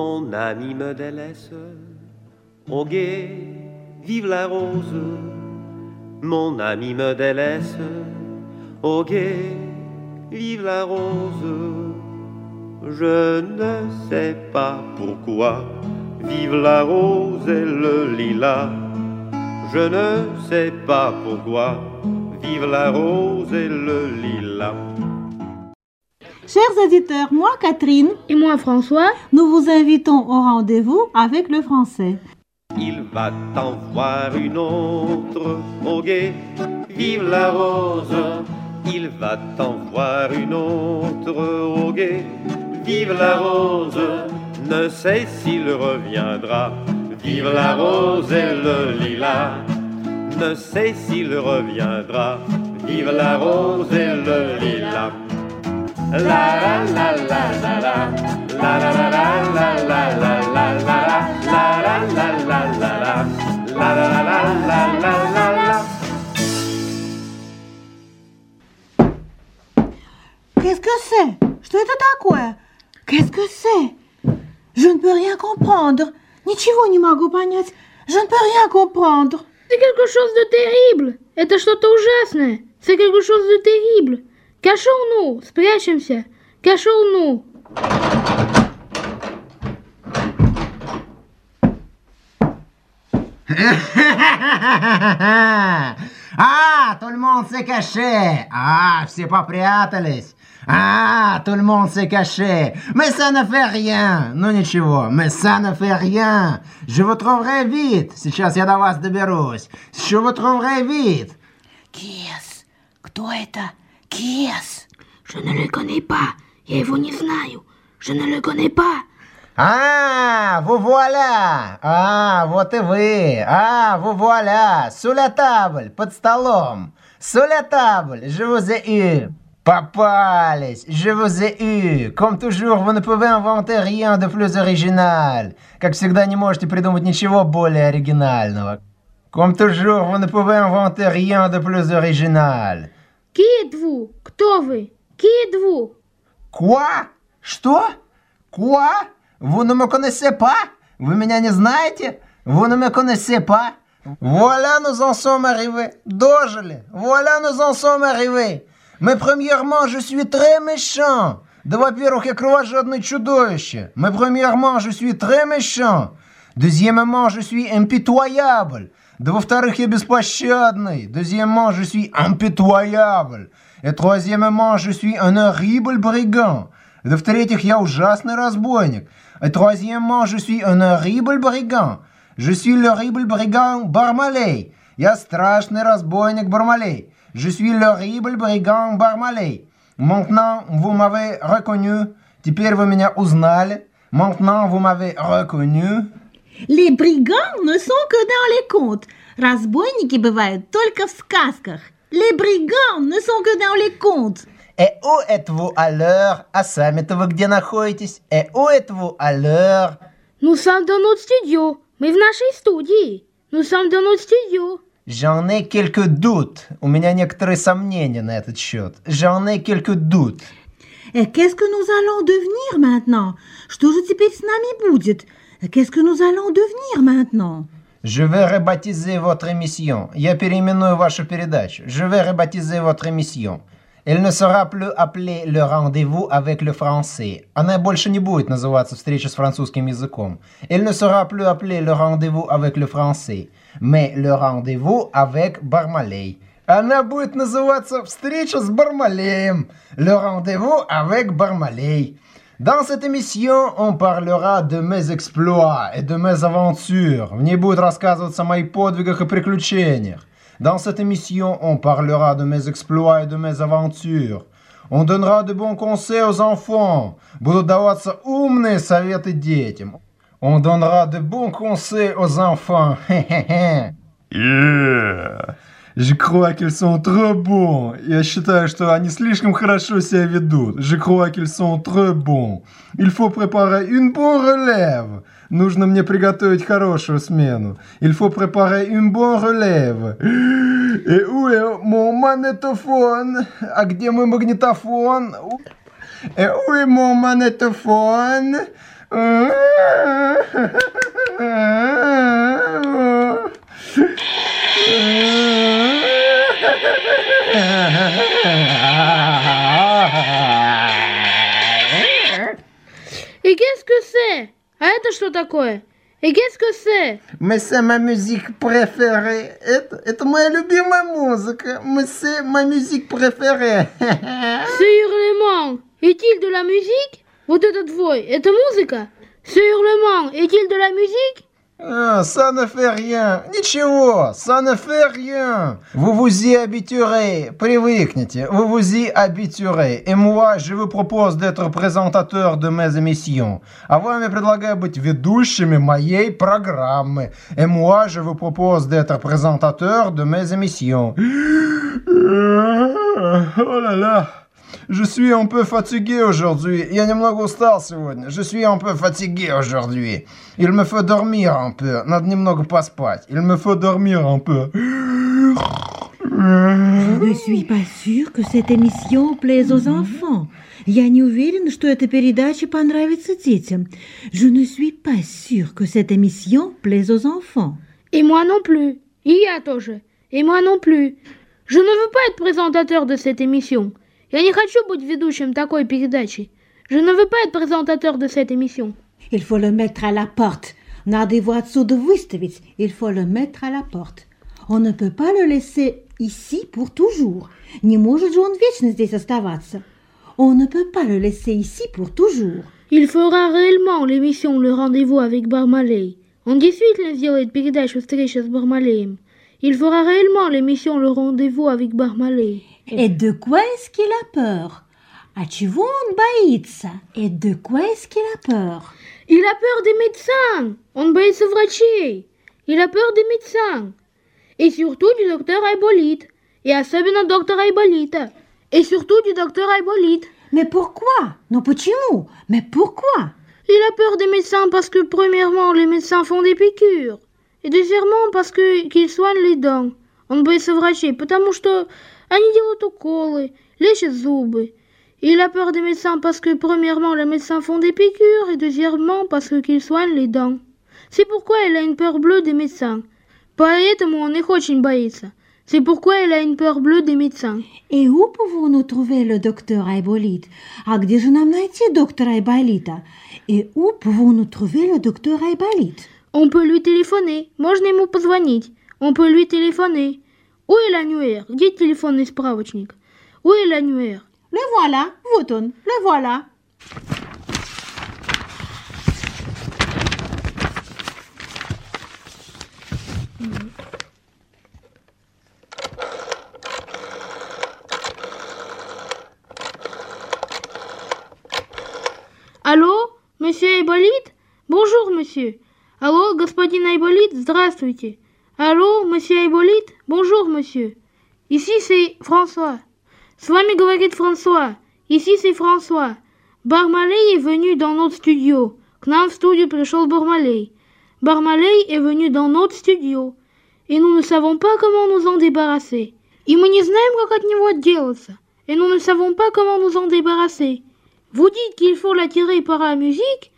mon ami me délaisse. Au guet, vive la rose, mon ami me délaisse. Au guet, vive la rose. Je ne sais pas pourquoi, vive la rose et le lilas. Je ne sais pas pourquoi, vive la rose et le lilas. Chers auditeurs, moi Catherine et moi François, nous vous invitons au rendez-vous avec le français. Il va t'en voir une autre au guet, vive la rose. Il va t'en voir une autre au guet, vive la rose. Ne sais s'il reviendra, vive la rose et le lilas. Ne sais s'il reviendra, vive la rose et Qu'est-ce que c'est Что это такое Qu'est-ce que c'est Je ne peux rien comprendre. Ничего не могу понять. Je ne peux rien comprendre. C'est quelque chose de terrible. Это что-то ужасное. C'est quelque chose de terrible. Cachons-nous, спрячемся. Ah, tout le monde s'est caché. Ah, все попрятались. Ah, tout le monde s'est caché. Mais ça ne fait rien. Ну ничего, mais ça ne fait rien. Je vous trouverai vite. Сейчас я до вас доберусь. Je vous trouverai vite. Кис, кто это? Кис. Je ne le connais pas. Я его не знаю. Je ne le connais pas. Ah, vous voilà. Ah, вот и вы. Ah, vous voilà. Sous la table, под столом. Sous la table, je vous ai eu. Попались, je vous ai eu. Comme toujours, vous ne pouvez inventer rien de plus original. Как всегда, не можете придумать ничего более оригинального. Comme toujours, vous ne pouvez inventer rien de plus original. Êtes-vous? Кто вы? Êtes-vous? Quoi? Что? Connaissez pas? Вы меня не знаете? Pas? Voilà, nous en sommes arrivés. Дожили. Voilà, nous en sommes arrivés. Mais premièrement, je suis très méchant. Да, во-первых, я кровожадное чудовище. Mais premièrement, je suis très méchant. Deuxièmement, je suis impitoyable. Да, во-вторых, я беспощадный. Deuxièmement, je suis impitoyable. Et troisièmement, je suis un horrible brigand. Да, в-третьих, я ужасный разбойник. Et troisièmement, je suis un horrible brigand. Je suis l'horrible brigand Barmaley. Я страшный разбойник Бармалей. Je suis l'horrible brigand Barmaley. Maintenant, vous m'avez reconnu. Теперь вы меня узнали. Maintenant, vous m'avez reconnu. Les brigands ne sont que dans les contes. Разбойники бывают только в сказках. Les brigands ne sont que dans les contes. Et où êtes-vous à l'heure? А сами-то вы где находитесь? Et où êtes-vous à l'heure? Nous sommes dans notre studio. Мы в нашей студии. Nous sommes dans notre studio. J'en ai quelques doutes. У меня некоторые сомнения на этот счет. J'en ai quelques doutes. Et qu'est-ce que nous allons devenir maintenant Что же теперь с нами будет Qu'est-ce que nous allons devenir maintenant Je vais rebaptiser votre émission. Я переименую вашу передачу. Je vais rebaptiser votre émission. Elle ne sera plus appelée le rendez-vous avec le français. Она больше не будет называться встреча с французским языком. Elle ne sera plus appelée le rendez-vous avec le français, mais le rendez-vous avec Barmaley. Она будет называться встреча с Бармалеем. Le rendez-vous avec Barmaley. Dans cette émission, on parlera de mes exploits et de mes aventures. В ней будет рассказываться о моих подвигах и приключениях. Dans cette émission, on parlera de mes exploits et de mes aventures. On donnera de bons conseils aux enfants. Будут даваться умные советы детям. On donnera de bons conseils aux enfants. yeah. Sont trop bons. Я считаю, что они слишком хорошо себя ведут. Sont trop bons. Il faut préparer une bonne relève. Нужно мне приготовить хорошую смену. Il faut préparer une bonne relève. Et où est mon magnétophone? А где мой магнитофон? Et où est mon magnétophone? это что такое И qu'est-ce que c'est Mais c'est ma musique préférée. Это, это моя любимая музыка. Mais c'est ma musique préférée. Ce hurlement est-il de la musique Вот этот вой, это музыка Ce hurlement est-il de la musique Ah, ça ne fait rien. Ничего, ça ne fait rien. Vous vous y habituerez. Привыкните. Vous vous y habituerez. Et moi, je vous propose d'être présentateur de mes émissions. А вам я предлагаю быть ведущими моей программы. Et moi, je vous propose d'être présentateur de mes émissions. Oh là là. Je suis un peu fatigué aujourd'hui. Я немного устал сегодня. Je suis un peu fatigué aujourd'hui. Il me faut dormir un peu. Надо немного поспать. Il me faut dormir un peu. Je ne suis pas sûre que cette émission plaise aux enfants. Я не уверена, что эта передача понравится детям. Je ne suis pas sûre que cette émission plaise aux enfants. Et moi non plus. И я тоже. Et moi non plus. Je ne veux pas être présentateur de cette émission. Я не хочу быть ведущим такой передачи. Je ne veux pas être présentateur de cette émission. Il faut le mettre à la porte. Надо его отсюда выставить. Il faut le mettre à la porte. On ne peut pas le laisser ici pour toujours. Не может же он вечно здесь оставаться. On ne peut pas le laisser ici pour toujours. Il fera réellement l'émission Le Rendez-vous avec Бармалей. Он действительно сделает передачу «Встреча с Бармалеем». Il fera réellement l'émission Le Rendez-vous avec Бармалей. Et de quoi est-ce qu'il a peur? А чего он боится? Et de quoi est-ce qu'il a peur? Il a peur des médecins. Он боится врачей. Il a peur des médecins. Et surtout du docteur Айболит. И особенно доктора Айболита. Et surtout du docteur Айболит. Mais pourquoi? Non почему? Mais pourquoi? Il a peur des médecins parce que premièrement les médecins font des piqûres. И deuxièmement parce que qu'ils soignent les dents. Он боится врачей, потому что они делают уколы, лечат зубы. Il a peur des médecins parce que premièrement les médecins font des piqûres et deuxièmement parce que qu'ils soignent les dents. C'est pourquoi il a une peur bleue des médecins. Поэтому он их очень боится. C'est pourquoi il a une peur bleue des médecins. Et où pouvons-nous trouver le docteur Айболит? А где же нам найти доктора Айболита? Et où pouvons-nous trouver le docteur Айболит? On peut lui téléphoner. Можно ему позвонить. On peut lui téléphoner. Où est l'annuaire? Где телефонный справочник? Où est l'annuaire? Le voilà, вот он, le voilà. Allô, monsieur Айболит? Bonjour, monsieur. Allô, господин Айболит, здравствуйте. Allô, monsieur Айболит? Bonjour, monsieur. Ici c'est François. С вами говорит François. Ici c'est François. Бармалей est venu dans notre studio. К нам в студию пришел Бармалей. Бармалей est venu dans notre studio. Et nous ne savons pas comment nous en débarrasser. И мы не знаем, как от него отделаться. Et nous ne savons pas comment nous en débarrasser. Vous dites qu'il faut l'attirer par la musique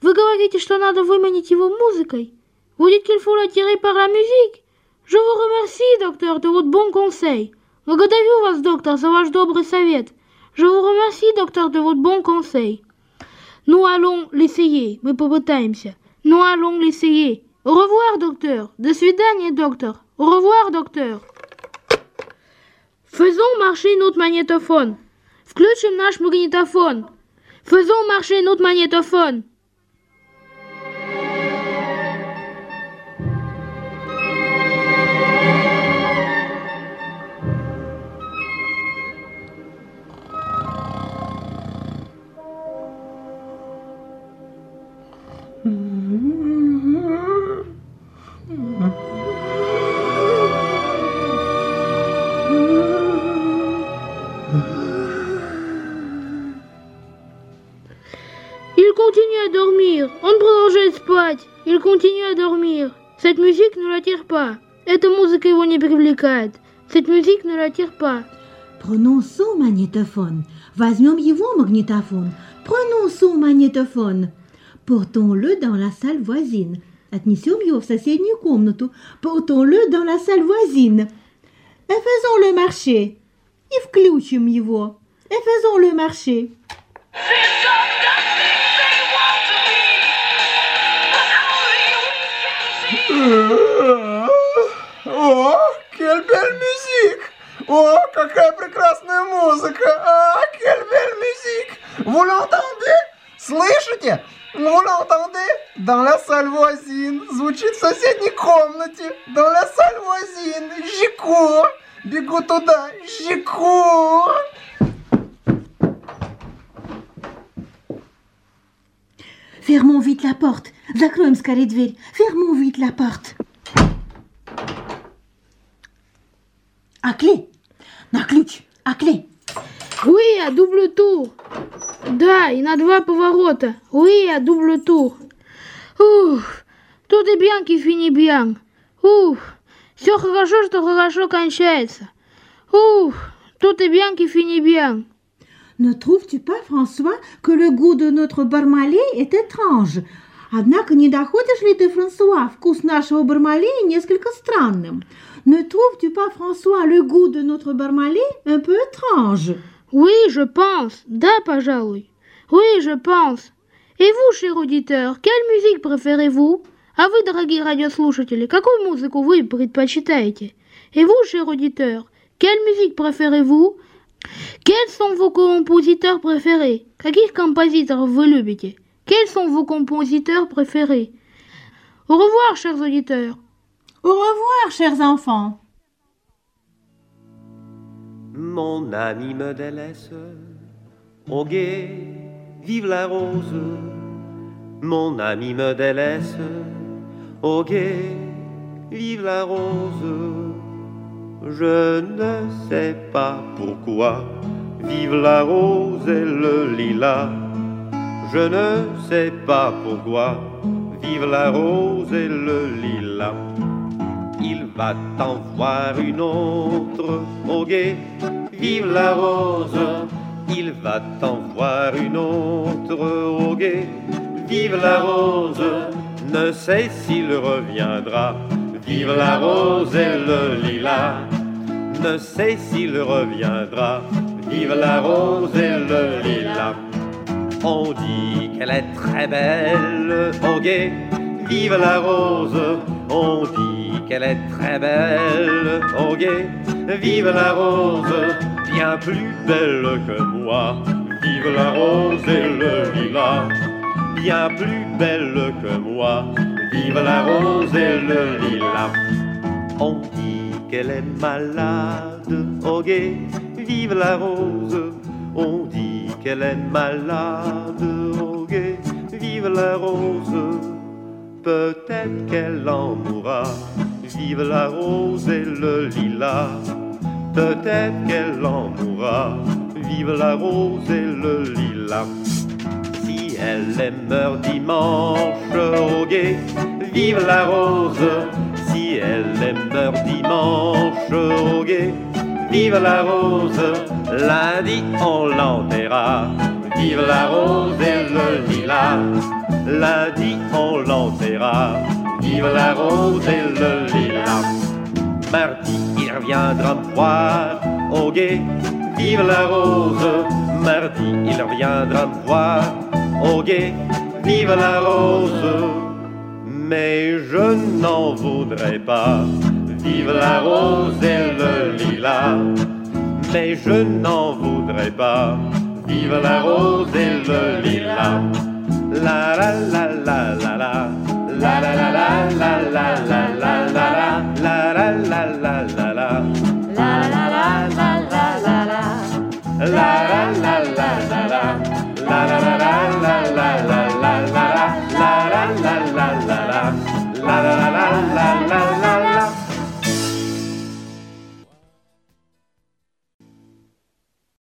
Вы говорите, что надо выманить его музыкой Vous dites qu'il faut l'attirer par la musique Je vous remercie, docteur, de votre bon conseil. Благодарю вас, доктор, за ваш добрый совет. Je vous remercie, доктор, de votre bon conseil. Nous allons l'essayer. Мы попытаемся. Nous allons l'essayer. Au revoir, docteur. До свидания, доктор. Au revoir, docteur. Faisons marcher notre magnétophone. Включим наш магнитофон. Faisons marcher notre magnétophone. à dormir. Он продолжает спать. Il continue à dormir. Cette musique ne l'attire pas. Эта музыка его не привлекает. Cette musique ne l'attire pas. Prenons son magnétophone. Возьмем его магнитофон. Prenons son magnétophone. Portons-le dans la salle voisine. Отнесем его в соседнюю комнату. Portons-le dans la salle voisine. Et faisons le marché. И включим его. Et faisons le marché. О, belle musique! О, какая прекрасная музыка! А, belle musique! Vous l'entendez? Слышите? Vous l'entendez? Dans la salle voisine. Звучит в соседней комнате. Dans la salle voisine. Жику. Бегу туда. Жику. Fermons vite la porte. Закроем скорее дверь. Fermons vite la porte. À clé. На ключ. À clé. Oui, à double tour. Да, и на два поворота. Oui, à double tour. Ух, tout est bien qui finit bien. Ух, все хорошо, что хорошо кончается. Ух, tout est bien qui finit bien. Ne trouves-tu pas, François, que le goût de notre бармалей est étrange? Однако не доходишь ли ты, Франсуа, вкус нашего бармалея несколько странным? Ne trouves-tu pas, François, le goût de notre бармалей un peu étrange? Oui, je pense. Да, пожалуй. Oui, je pense. И vous, cher auditeur, quelle musique préférez-vous? А вы, дорогие радиослушатели, какую музыку вы предпочитаете? Et vous, cher auditeur, quelle musique préférez-vous? Quels sont vos compositeurs préférés? Каких композиторов вы любите? Quels sont vos compositeurs préférés? Au revoir, chers auditeurs. Au revoir, chers enfants. Mon ami me délaisse, au guet, vive la rose. Mon ami me délaisse, au guet, vive la rose. Je ne sais pas pourquoi, vive la rose et le lilas. Je ne sais pas pourquoi, vive la rose et le lilas. Il va t'en voir une autre au guet, vive la rose. Il va t'en voir une autre au guet, vive la rose. Ne sais s'il reviendra, vive la rose et le lilas. Ne sais s'il reviendra, vive la rose et le lilas. On dit qu'elle est très belle au guet, vive la rose. On dit qu'elle est très belle au guet, vive la rose. Bien plus belle que moi, vive la rose et le lilas. Bien plus belle que moi, vive la rose et le lilas. On dit qu'elle est malade au guet, vive la rose. On dit qu'elle est malade au vive la rose. Peut-être qu'elle en mourra, vive la rose et le lilas. Peut-être qu'elle en mourra, vive la rose et le lilas. Si elle meurt dimanche au vive la rose. Si elle meurt dimanche au vive la rose. Lundi on l'enterra, vive la rose et le lilas. Lundi on l'enterra, vive la rose et le lilas. Mardi il reviendra me voir au guet, vive la rose. Mardi il reviendra me voir au guet, vive la rose. Mais je n'en voudrais pas, captive la rose et le lilas. Mais je n'en voudrais pas. Vive la rose et le lilas. La la la